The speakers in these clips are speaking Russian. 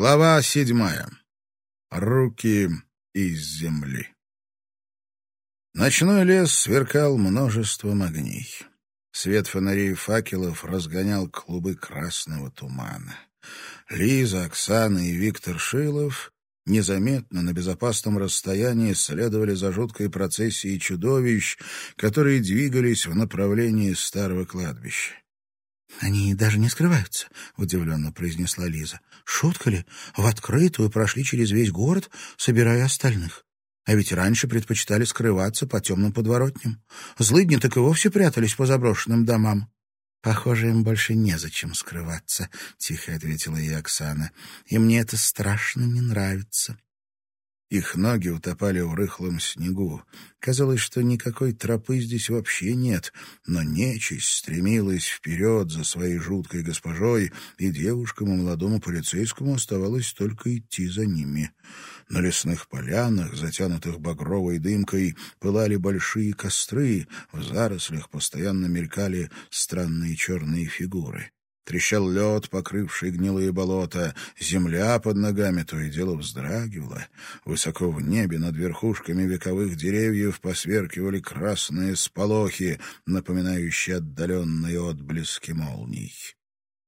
Глава седьмая. Руки из земли. Ночной лес сверкал множеством огней. Свет фонарей и факелов разгонял клубы красного тумана. Лиза, Оксана и Виктор Шилов незаметно на безопасном расстоянии следовали за жуткой процессией чудовищ, которые двигались в направлении старого кладбища. «Они даже не скрываются», — удивленно произнесла Лиза. «Шутка ли? В открытую прошли через весь город, собирая остальных. А ведь раньше предпочитали скрываться по темным подворотням. Злыдни так и вовсе прятались по заброшенным домам». «Похоже, им больше незачем скрываться», — тихо ответила ей Оксана. «И мне это страшно не нравится». Их ноги утопали в рыхлом снегу. Казалось, что никакой тропы здесь вообще нет, но нечисть стремилась вперед за своей жуткой госпожой, и девушкам и молодому полицейскому оставалось только идти за ними. На лесных полянах, затянутых багровой дымкой, пылали большие костры, в зарослях постоянно мелькали странные черные фигуры. Трещал лед, покрывший гнилые болота. Земля под ногами то и дело вздрагивала. Высоко в небе над верхушками вековых деревьев посверкивали красные сполохи, напоминающие отдаленные отблески молний.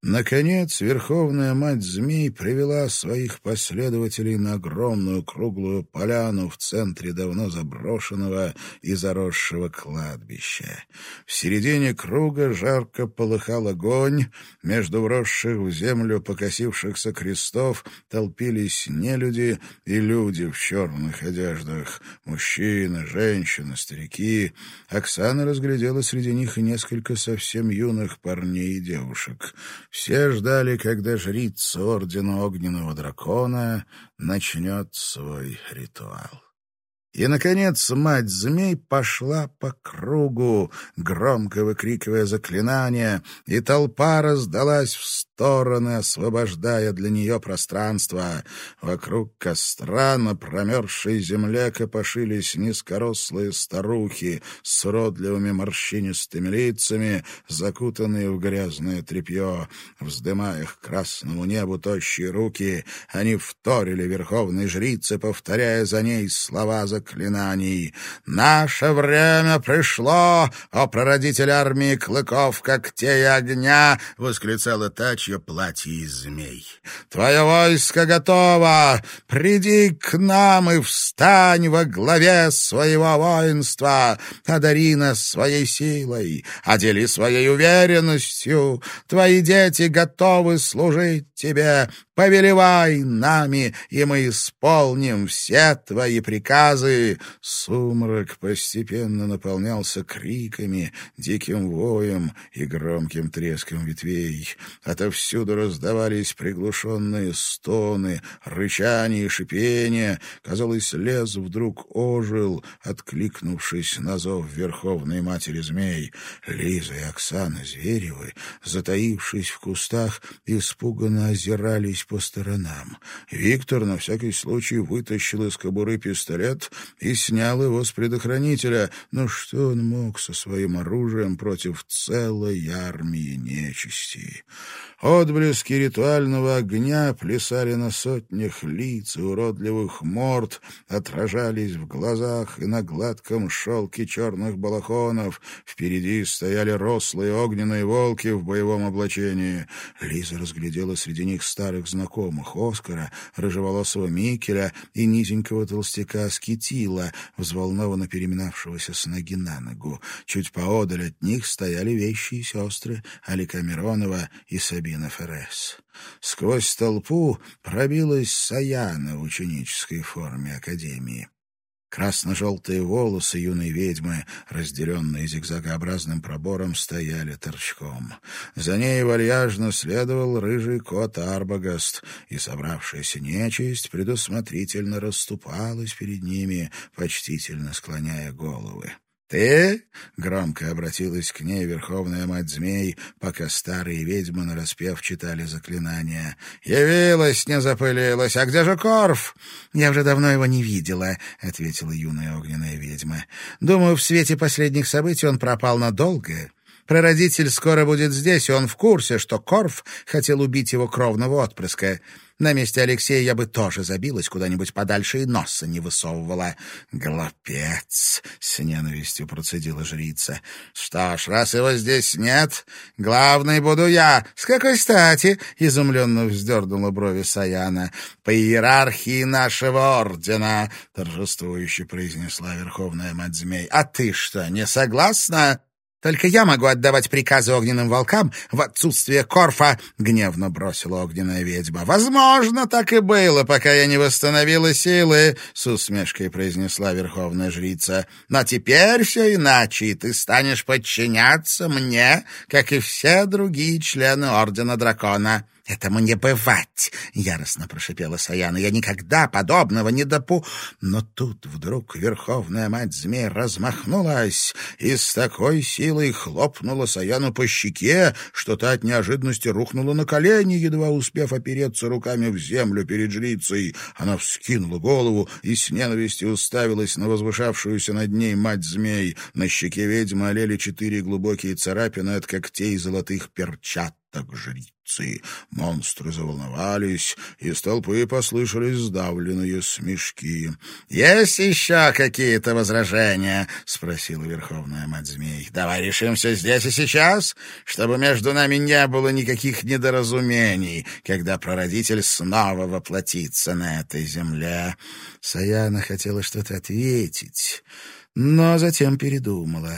Наконец, Верховная Мать Змей привела своих последователей на огромную круглую поляну в центре давно заброшенного и заросшего кладбища. В середине круга жарко полыхал огонь, между вросших в землю покосившихся крестов толпились нелюди и люди в черных одеждах, мужчины, женщины, старики. Оксана разглядела среди них несколько совсем юных парней и девушек. Все ждали, когда жрица Ордена Огненного Дракона начнет свой ритуал. И, наконец, мать-змей пошла по кругу, громко выкрикивая заклинания, и толпа раздалась в стороны, освобождая для нее пространство. Вокруг костра на промерзшей земле копошились низкорослые старухи с уродливыми морщинистыми лицами, закутанные в грязное тряпье. Вздымая к красному небу тощие руки, они вторили верховной жрице, повторяя за ней слова за заклинаний. «Наше время пришло, о прародитель армии клыков, когтей и огня!» — восклицала та, чье платье из змей. «Твое войско готово! Приди к нам и встань во главе своего воинства! Одари нас своей силой, одели своей уверенностью! Твои дети готовы служить тебе! Повелевай нами, и мы исполним все твои приказы. Сумрак постепенно наполнялся криками, диким воем и громким треском ветвей. Отовсюду раздавались приглушенные стоны, рычание и шипение. Казалось, лес вдруг ожил, откликнувшись на зов Верховной Матери Змей. Лиза и Оксана Зверевы, затаившись в кустах, испуганно озирались по сторонам. Виктор на всякий случай вытащил из кобуры пистолет и снял его с предохранителя. Но что он мог со своим оружием против целой армии нечисти? Отблески ритуального огня плясали на сотнях лиц и уродливых морд, отражались в глазах и на гладком шелке черных балахонов. Впереди стояли рослые огненные волки в боевом облачении. Лиза разглядела среди них старых знакомых Оскара, рыжеволосого Микеля и низенького толстяка Скитила, взволнованно переминавшегося с ноги на ногу. Чуть поодаль от них стояли вещи и сестры Алика Миронова и Сабина Феррес. Сквозь толпу пробилась Саяна в ученической форме Академии. Красно-желтые волосы юной ведьмы, разделенные зигзагообразным пробором, стояли торчком. За ней вальяжно следовал рыжий кот Арбагаст, и собравшаяся нечисть предусмотрительно расступалась перед ними, почтительно склоняя головы. «Ты?» — громко обратилась к ней верховная мать змей, пока старые ведьмы нараспев читали заклинания. «Явилась, не запылилась. А где же Корф?» «Я уже давно его не видела», — ответила юная огненная ведьма. «Думаю, в свете последних событий он пропал надолго». Прародитель скоро будет здесь, и он в курсе, что Корф хотел убить его кровного отпрыска. На месте Алексея я бы тоже забилась куда-нибудь подальше и носа не высовывала. Глупец! — с ненавистью процедила жрица. — Что ж, раз его здесь нет, главный буду я. С какой стати? — изумленно вздернула брови Саяна. — По иерархии нашего ордена, — торжествующе произнесла Верховная Мать Змей. — А ты что, не согласна? «Только я могу отдавать приказы огненным волкам в отсутствие Корфа!» — гневно бросила огненная ведьма. «Возможно, так и было, пока я не восстановила силы», — с усмешкой произнесла верховная жрица. «Но теперь все иначе, и ты станешь подчиняться мне, как и все другие члены Ордена Дракона». «Этому не бывать!» — яростно прошипела Саяна. «Я никогда подобного не допу...» Но тут вдруг верховная мать змей размахнулась и с такой силой хлопнула Саяну по щеке, что та от неожиданности рухнула на колени, едва успев опереться руками в землю перед жрицей. Она вскинула голову и с ненавистью уставилась на возвышавшуюся над ней мать змей. На щеке ведьмы олели четыре глубокие царапины от когтей золотых перчат так жрицы. Монстры заволновались, из толпы послышались сдавленные смешки. — Есть еще какие-то возражения? — спросила Верховная Мать Змей. — Давай решим все здесь и сейчас, чтобы между нами не было никаких недоразумений, когда прародитель снова воплотится на этой земле. Саяна хотела что-то ответить но затем передумала.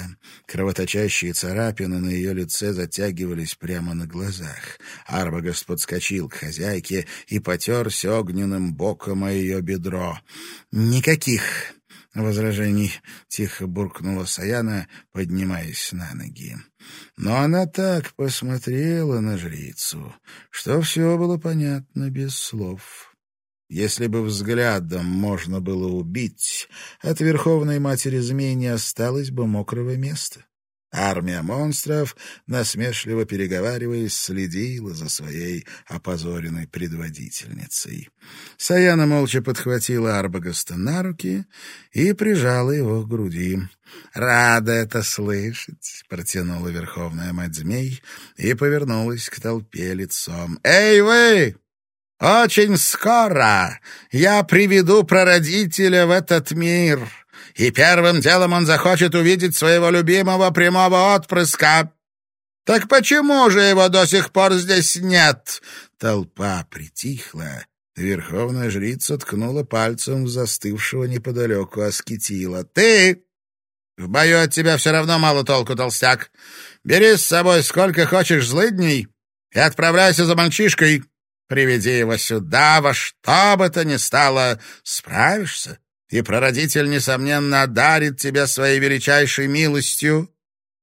Кровоточащие царапины на ее лице затягивались прямо на глазах. Арбагас подскочил к хозяйке и потерся огненным боком о ее бедро. «Никаких возражений», — тихо буркнула Саяна, поднимаясь на ноги. Но она так посмотрела на жрицу, что все было понятно без слов. Если бы взглядом можно было убить, от Верховной Матери Змей не осталось бы мокрого места. Армия монстров, насмешливо переговариваясь, следила за своей опозоренной предводительницей. Саяна молча подхватила Арбагаста на руки и прижала его к груди. «Рада это слышать!» — протянула Верховная Мать Змей и повернулась к толпе лицом. «Эй, вы! Очень скоро я приведу прародителя в этот мир, и первым делом он захочет увидеть своего любимого прямого отпрыска. Так почему же его до сих пор здесь нет?» Толпа притихла. Верховная жрица ткнула пальцем в застывшего неподалеку аскетила. «Ты! В бою от тебя все равно мало толку, толстяк. Бери с собой сколько хочешь злыдней и отправляйся за мальчишкой». Приведи его сюда, во что бы то ни стало, справишься, и прародитель, несомненно, одарит тебя своей величайшей милостью,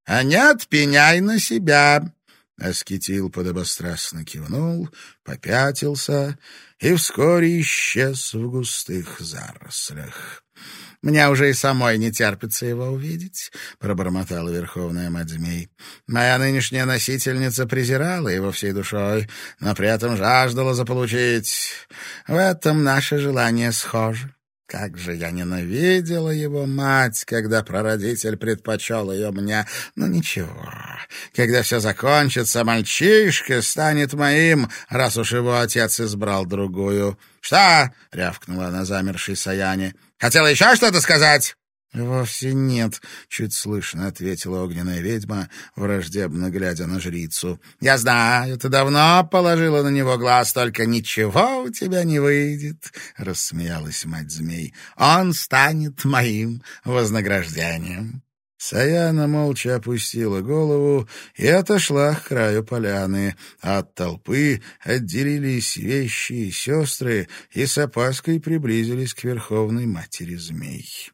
а нет, пеняй на себя». Аскетил подобострастно кивнул, попятился и вскоре исчез в густых зарослях. Мне уже и самой не терпится его увидеть», — пробормотала Верховная Мать Змей. «Моя нынешняя носительница презирала его всей душой, но при этом жаждала заполучить. В этом наше желание схоже». Как же я ненавидела его мать, когда прародитель предпочел ее мне. Но ничего, когда все закончится, мальчишка станет моим, раз уж его отец избрал другую. «Что?» — рявкнула она замершей Саяне. «Хотела еще что-то сказать?» «Вовсе нет», — чуть слышно ответила огненная ведьма, враждебно глядя на жрицу. «Я знаю, ты давно положила на него глаз, только ничего у тебя не выйдет», — рассмеялась мать змей. «Он станет моим вознаграждением». Саяна молча опустила голову и отошла к краю поляны. От толпы отделились вещи и сестры и с опаской приблизились к верховной матери змей.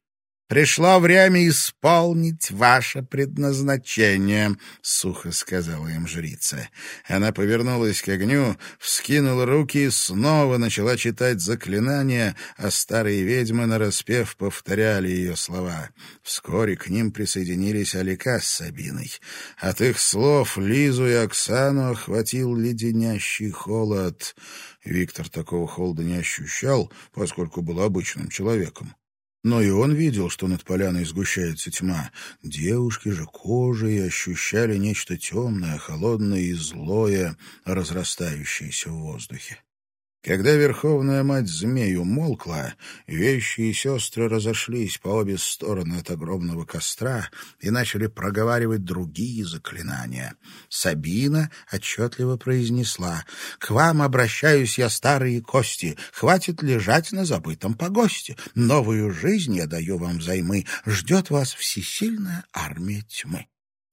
Пришло время исполнить ваше предназначение, — сухо сказала им жрица. Она повернулась к огню, вскинула руки и снова начала читать заклинания, а старые ведьмы нараспев повторяли ее слова. Вскоре к ним присоединились Алика с Сабиной. От их слов Лизу и Оксану охватил леденящий холод. Виктор такого холода не ощущал, поскольку был обычным человеком. Но и он видел, что над поляной сгущается тьма. Девушки же кожей ощущали нечто темное, холодное и злое, разрастающееся в воздухе. Когда Верховная Мать Змей умолкла, вещи и сестры разошлись по обе стороны от огромного костра и начали проговаривать другие заклинания. Сабина отчетливо произнесла «К вам обращаюсь я, старые кости, хватит лежать на забытом погосте. Новую жизнь я даю вам взаймы, ждет вас всесильная армия тьмы».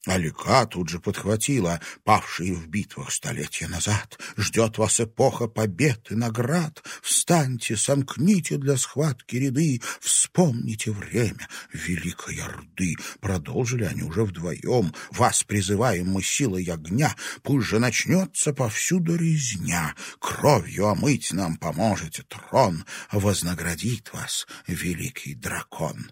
Алика тут же подхватила, павшие в битвах столетия назад. Ждет вас эпоха побед и наград. Встаньте, сомкните для схватки ряды, вспомните время Великой Орды. Продолжили они уже вдвоем. Вас призываем мы силой огня, пусть же начнется повсюду резня. Кровью омыть нам поможете трон, вознаградит вас великий дракон.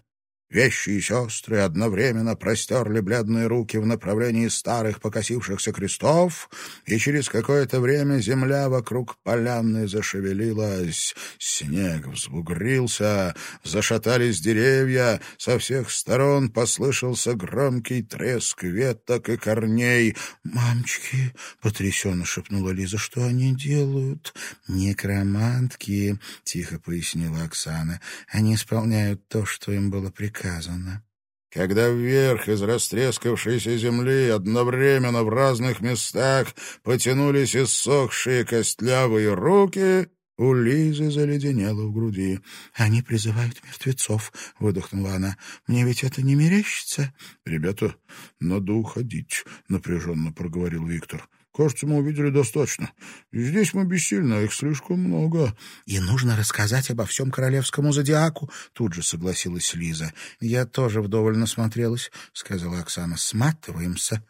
Вещи и сестры одновременно простерли бледные руки в направлении старых покосившихся крестов, и через какое-то время земля вокруг поляны зашевелилась. Снег взбугрился, зашатались деревья, со всех сторон послышался громкий треск веток и корней. «Мамочки!» — потрясенно шепнула Лиза. «Что они делают?» «Некромантки!» — тихо пояснила Оксана. «Они исполняют то, что им было приказано сказано. Когда вверх из растрескавшейся земли одновременно в разных местах потянулись иссохшие костлявые руки, у Лизы заледенело в груди. «Они призывают мертвецов», — выдохнула она. «Мне ведь это не мерещится?» «Ребята, надо уходить», — напряженно проговорил Виктор. Кажется, мы увидели достаточно. Здесь мы бессильны, а их слишком много. — И нужно рассказать обо всем королевскому зодиаку, — тут же согласилась Лиза. — Я тоже вдоволь насмотрелась, — сказала Оксана. — Сматываемся.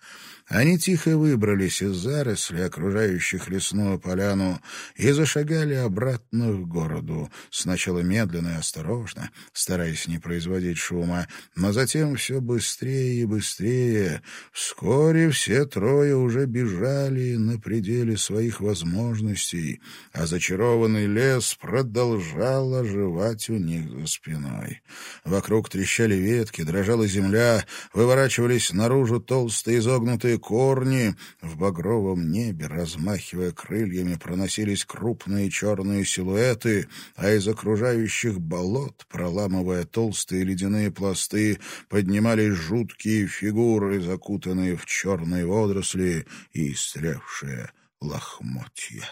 Они тихо выбрались из зарослей, окружающих лесную поляну, и зашагали обратно к городу, сначала медленно и осторожно, стараясь не производить шума, но затем все быстрее и быстрее. Вскоре все трое уже бежали на пределе своих возможностей, а зачарованный лес продолжал оживать у них за спиной. Вокруг трещали ветки, дрожала земля, выворачивались наружу толстые изогнутые Густые корни в багровом небе, размахивая крыльями, проносились крупные черные силуэты, а из окружающих болот, проламывая толстые ледяные пласты, поднимались жуткие фигуры, закутанные в черные водоросли и истревшие лохмотья.